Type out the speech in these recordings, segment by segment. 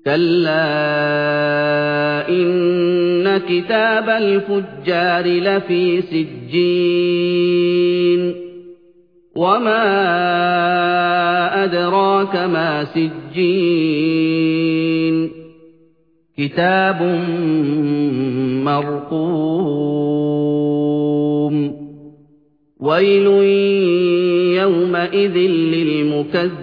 كَلَّا إِنَّ كِتَابَ الْفُجَّارِ لَفِي سِجِّينٍ وَمَا أَدْرَاكَ مَا سِجِّينٌ كِتَابٌ مَّرْقُومٌ وَيْلٌ يَوْمَئِذٍ لِّلْمُكَذِّبِينَ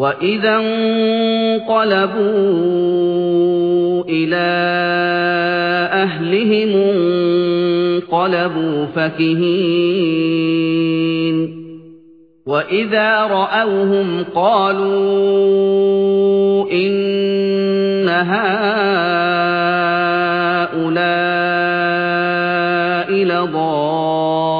وَإِذَا انقَلَبُوا إِلَىٰ أَهْلِهِمُ انقَلَبُوا فَكِهِينَ وَإِذَا رَأَوْهُمْ قَالُوا إِنَّ هَٰؤُلَاءِ لَضَالُّونَ